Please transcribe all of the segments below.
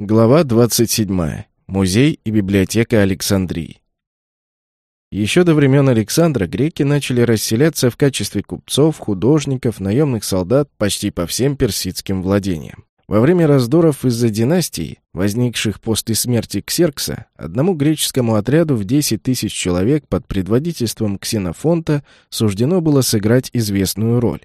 Глава 27. Музей и библиотека Александрии. Еще до времен Александра греки начали расселяться в качестве купцов, художников, наемных солдат почти по всем персидским владениям. Во время раздоров из-за династий, возникших после смерти Ксеркса, одному греческому отряду в 10 тысяч человек под предводительством Ксенофонта суждено было сыграть известную роль.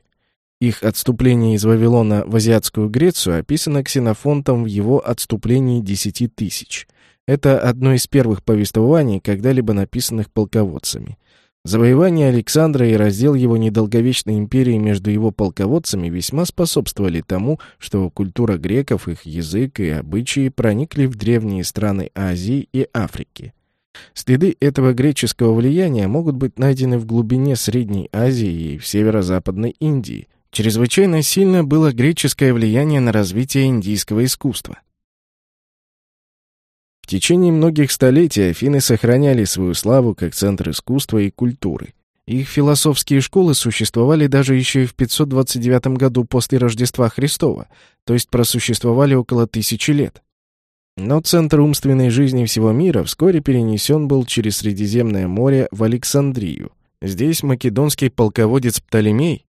Их отступление из Вавилона в азиатскую Грецию описано Ксенофонтом в его «Отступлении десяти тысяч». Это одно из первых повествований, когда-либо написанных полководцами. Завоевание Александра и раздел его недолговечной империи между его полководцами весьма способствовали тому, что культура греков, их язык и обычаи проникли в древние страны Азии и Африки. Следы этого греческого влияния могут быть найдены в глубине Средней Азии и в северо-западной Индии, Чрезвычайно сильно было греческое влияние на развитие индийского искусства. В течение многих столетий Афины сохраняли свою славу как центр искусства и культуры. Их философские школы существовали даже еще и в 529 году после Рождества Христова, то есть просуществовали около тысячи лет. Но центр умственной жизни всего мира вскоре перенесен был через Средиземное море в Александрию. Здесь македонский полководец Птолемей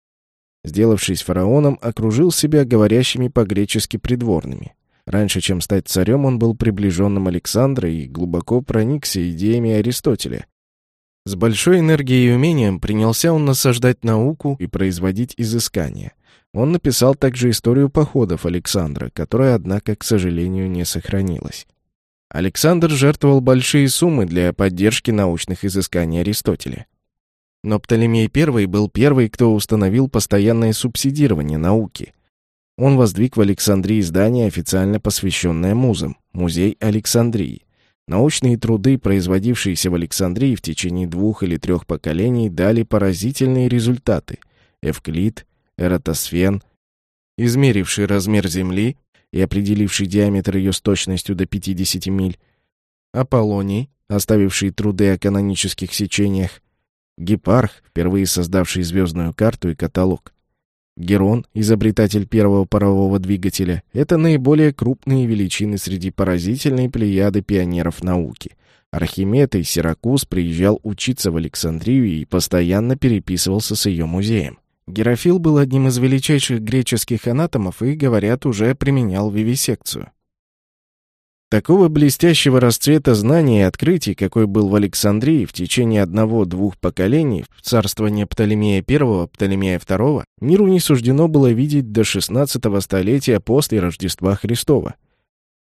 сделавшись фараоном, окружил себя говорящими по-гречески придворными. Раньше, чем стать царем, он был приближенным Александра и глубоко проникся идеями Аристотеля. С большой энергией и умением принялся он насаждать науку и производить изыскания. Он написал также историю походов Александра, которая, однако, к сожалению, не сохранилась. Александр жертвовал большие суммы для поддержки научных изысканий Аристотеля. Но Птолемей I был первый, кто установил постоянное субсидирование науки. Он воздвиг в Александрии здание, официально посвященное музам – Музей Александрии. Научные труды, производившиеся в Александрии в течение двух или трех поколений, дали поразительные результаты. Эвклид, Эратосфен, измеривший размер Земли и определивший диаметр ее с точностью до 50 миль, Аполлоний, оставивший труды о канонических сечениях, Гепарх, впервые создавший звездную карту и каталог. Герон, изобретатель первого парового двигателя, это наиболее крупные величины среди поразительной плеяды пионеров науки. Архимед и Сиракуз приезжал учиться в Александрию и постоянно переписывался с ее музеем. Герофил был одним из величайших греческих анатомов и, говорят, уже применял вивисекцию. Такого блестящего расцвета знаний и открытий, какой был в Александрии в течение одного-двух поколений, в царствование Птолемея I, Птолемея II, миру не суждено было видеть до XVI столетия после Рождества Христова.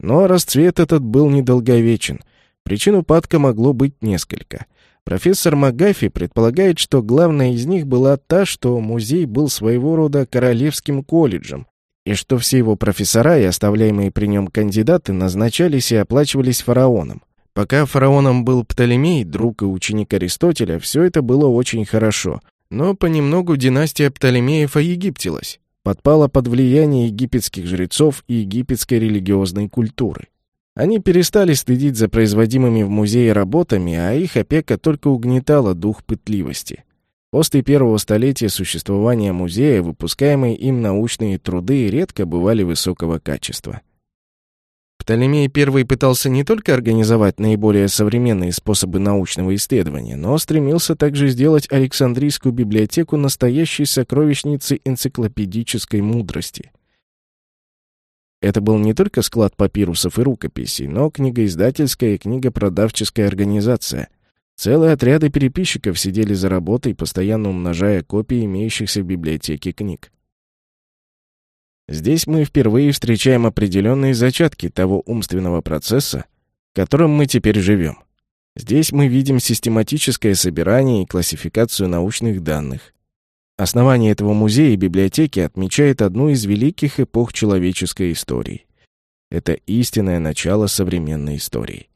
Но расцвет этот был недолговечен. Причин упадка могло быть несколько. Профессор Магафи предполагает, что главная из них была та, что музей был своего рода королевским колледжем, и что все его профессора и оставляемые при нем кандидаты назначались и оплачивались фараоном. Пока фараоном был Птолемей, друг и ученик Аристотеля, все это было очень хорошо. Но понемногу династия Птолемеев оегиптилась, подпала под влияние египетских жрецов и египетской религиозной культуры. Они перестали следить за производимыми в музее работами, а их опека только угнетала дух пытливости. После первого столетия существования музея выпускаемые им научные труды редко бывали высокого качества. Птолемей I пытался не только организовать наиболее современные способы научного исследования, но стремился также сделать Александрийскую библиотеку настоящей сокровищницей энциклопедической мудрости. Это был не только склад папирусов и рукописей, но книгоиздательская и книгопродавческая организация, Целые отряды переписчиков сидели за работой, постоянно умножая копии имеющихся в библиотеке книг. Здесь мы впервые встречаем определенные зачатки того умственного процесса, которым мы теперь живем. Здесь мы видим систематическое собирание и классификацию научных данных. Основание этого музея и библиотеки отмечает одну из великих эпох человеческой истории. Это истинное начало современной истории.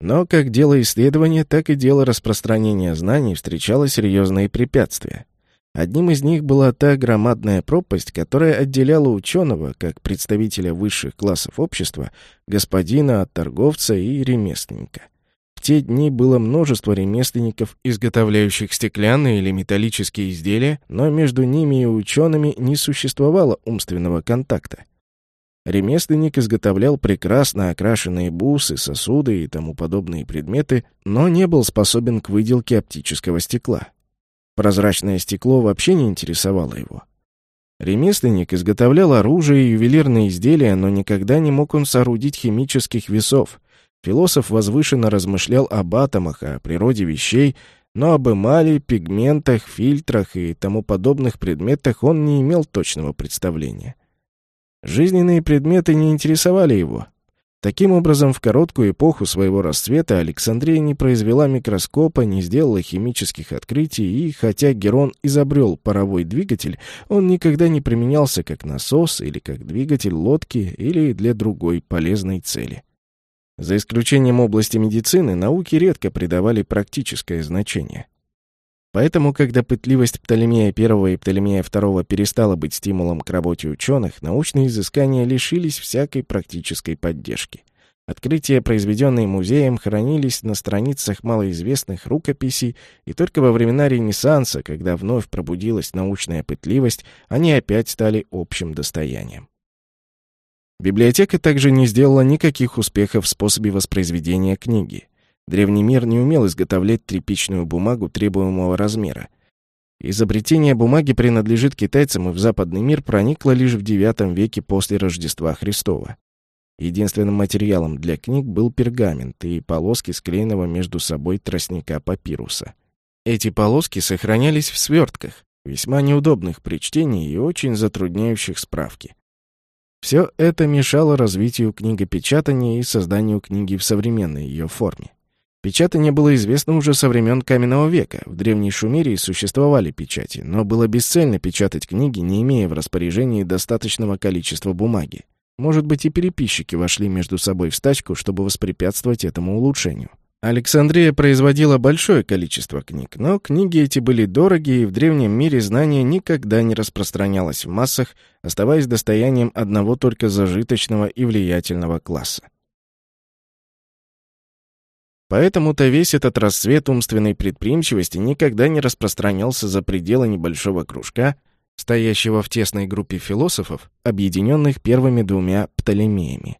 Но как дело исследования, так и дело распространения знаний встречало серьезные препятствия. Одним из них была та громадная пропасть, которая отделяла ученого, как представителя высших классов общества, господина от торговца и ремесленника. В те дни было множество ремесленников, изготовляющих стеклянные или металлические изделия, но между ними и учеными не существовало умственного контакта. Ремесленник изготовлял прекрасно окрашенные бусы, сосуды и тому подобные предметы, но не был способен к выделке оптического стекла. Прозрачное стекло вообще не интересовало его. Ремесленник изготовлял оружие и ювелирные изделия, но никогда не мог он соорудить химических весов. Философ возвышенно размышлял об атомах, о природе вещей, но об эмали, пигментах, фильтрах и тому подобных предметах он не имел точного представления. Жизненные предметы не интересовали его. Таким образом, в короткую эпоху своего расцвета Александрия не произвела микроскопа, не сделала химических открытий, и, хотя Герон изобрел паровой двигатель, он никогда не применялся как насос или как двигатель лодки или для другой полезной цели. За исключением области медицины, науке редко придавали практическое значение. Поэтому, когда пытливость Птолемея I и Птолемея II перестала быть стимулом к работе ученых, научные изыскания лишились всякой практической поддержки. Открытия, произведенные музеем, хранились на страницах малоизвестных рукописей, и только во времена Ренессанса, когда вновь пробудилась научная пытливость, они опять стали общим достоянием. Библиотека также не сделала никаких успехов в способе воспроизведения книги. Древний мир не умел изготовлять тряпичную бумагу требуемого размера. Изобретение бумаги принадлежит китайцам и в западный мир проникло лишь в IX веке после Рождества Христова. Единственным материалом для книг был пергамент и полоски склеенного между собой тростника папируса. Эти полоски сохранялись в свертках, весьма неудобных при чтении и очень затрудняющих справки. Все это мешало развитию книгопечатания и созданию книги в современной ее форме. Печатание было известно уже со времен каменного века. В древней Шумерии существовали печати, но было бесцельно печатать книги, не имея в распоряжении достаточного количества бумаги. Может быть, и переписчики вошли между собой в стачку, чтобы воспрепятствовать этому улучшению. Александрия производила большое количество книг, но книги эти были дорогие, и в древнем мире знание никогда не распространялось в массах, оставаясь достоянием одного только зажиточного и влиятельного класса. Поэтому-то весь этот расцвет умственной предприимчивости никогда не распространялся за пределы небольшого кружка, стоящего в тесной группе философов, объединенных первыми двумя Птолемеями.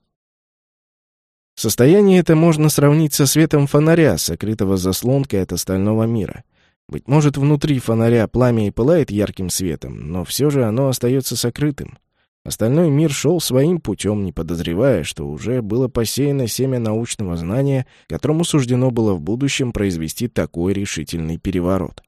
Состояние это можно сравнить со светом фонаря, сокрытого заслонкой от остального мира. Быть может, внутри фонаря пламя и пылает ярким светом, но все же оно остается сокрытым. Остальной мир шел своим путем, не подозревая, что уже было посеяно семя научного знания, которому суждено было в будущем произвести такой решительный переворот.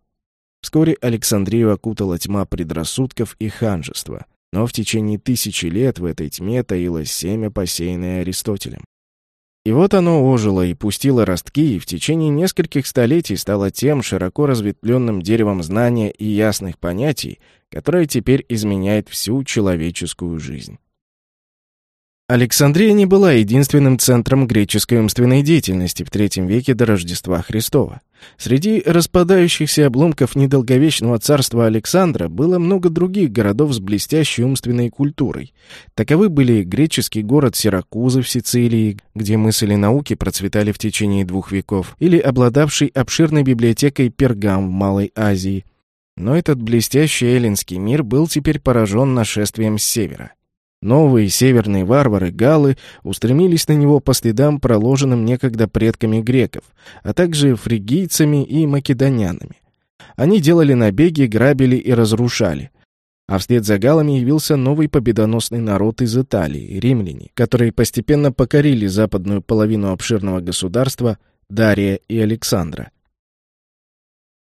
Вскоре Александрию окутала тьма предрассудков и ханжества, но в течение тысячи лет в этой тьме таилось семя, посеянное Аристотелем. И вот оно ожило и пустило ростки, и в течение нескольких столетий стало тем широко разветвленным деревом знания и ясных понятий, которое теперь изменяет всю человеческую жизнь. Александрия не была единственным центром греческой умственной деятельности в III веке до Рождества Христова. Среди распадающихся обломков недолговечного царства Александра было много других городов с блестящей умственной культурой. Таковы были греческий город Сиракузы в Сицилии, где мысли науки процветали в течение двух веков, или обладавший обширной библиотекой Пергам в Малой Азии. Но этот блестящий эллинский мир был теперь поражен нашествием с севера. Новые северные варвары, галлы, устремились на него по следам, проложенным некогда предками греков, а также фригийцами и македонянами. Они делали набеги, грабили и разрушали. А вслед за галами явился новый победоносный народ из Италии, римляне, которые постепенно покорили западную половину обширного государства Дария и Александра.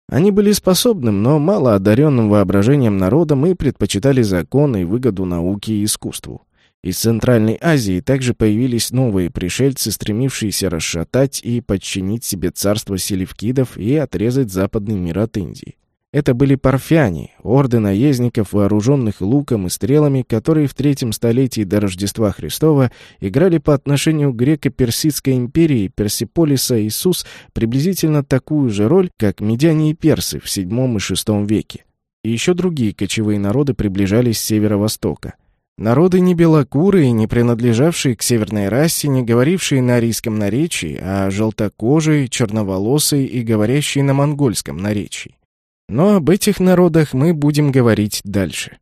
Они были способным, но мало одаренным воображением народом и предпочитали законы и выгоду науки и искусству. Из Центральной Азии также появились новые пришельцы, стремившиеся расшатать и подчинить себе царство селевкидов и отрезать западный мир от Индии. Это были парфяне, орды наездников, вооруженных луком и стрелами, которые в третьем столетии до Рождества Христова играли по отношению к греко-персидской империи Персиполиса Иисус приблизительно такую же роль, как медяне и персы в VII и VI веке. И еще другие кочевые народы приближались с северо-востока. Народы не белокурые, не принадлежавшие к северной расе, не говорившие на арийском наречии, а желтокожие, черноволосые и говорящие на монгольском наречии. Но об этих народах мы будем говорить дальше.